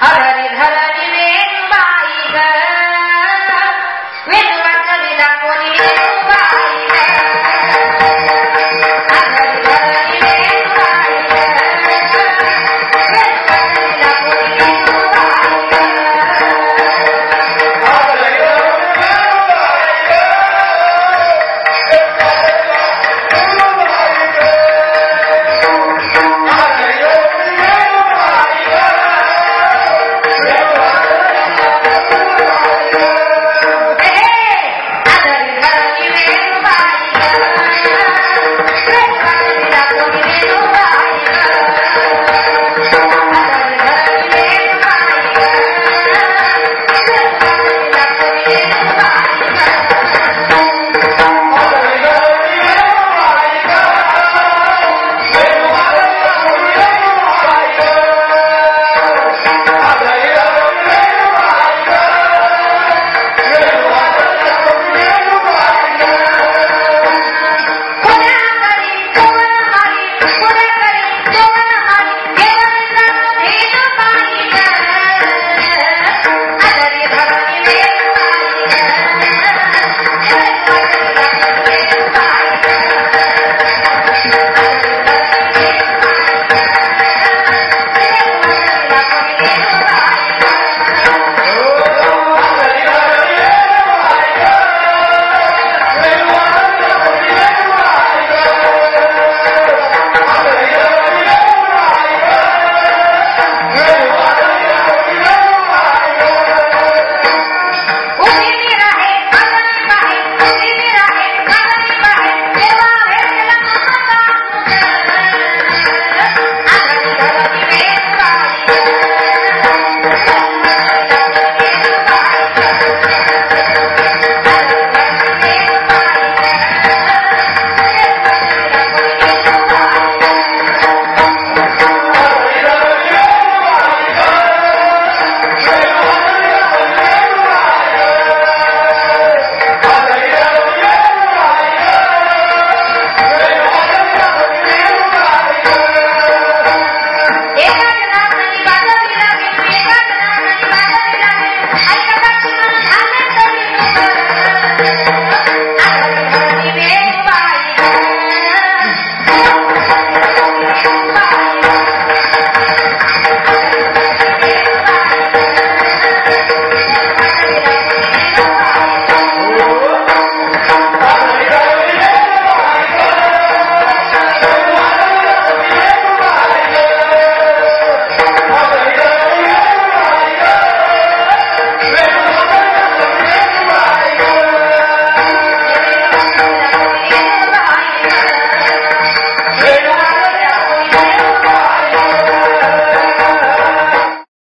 هذا هذه هذا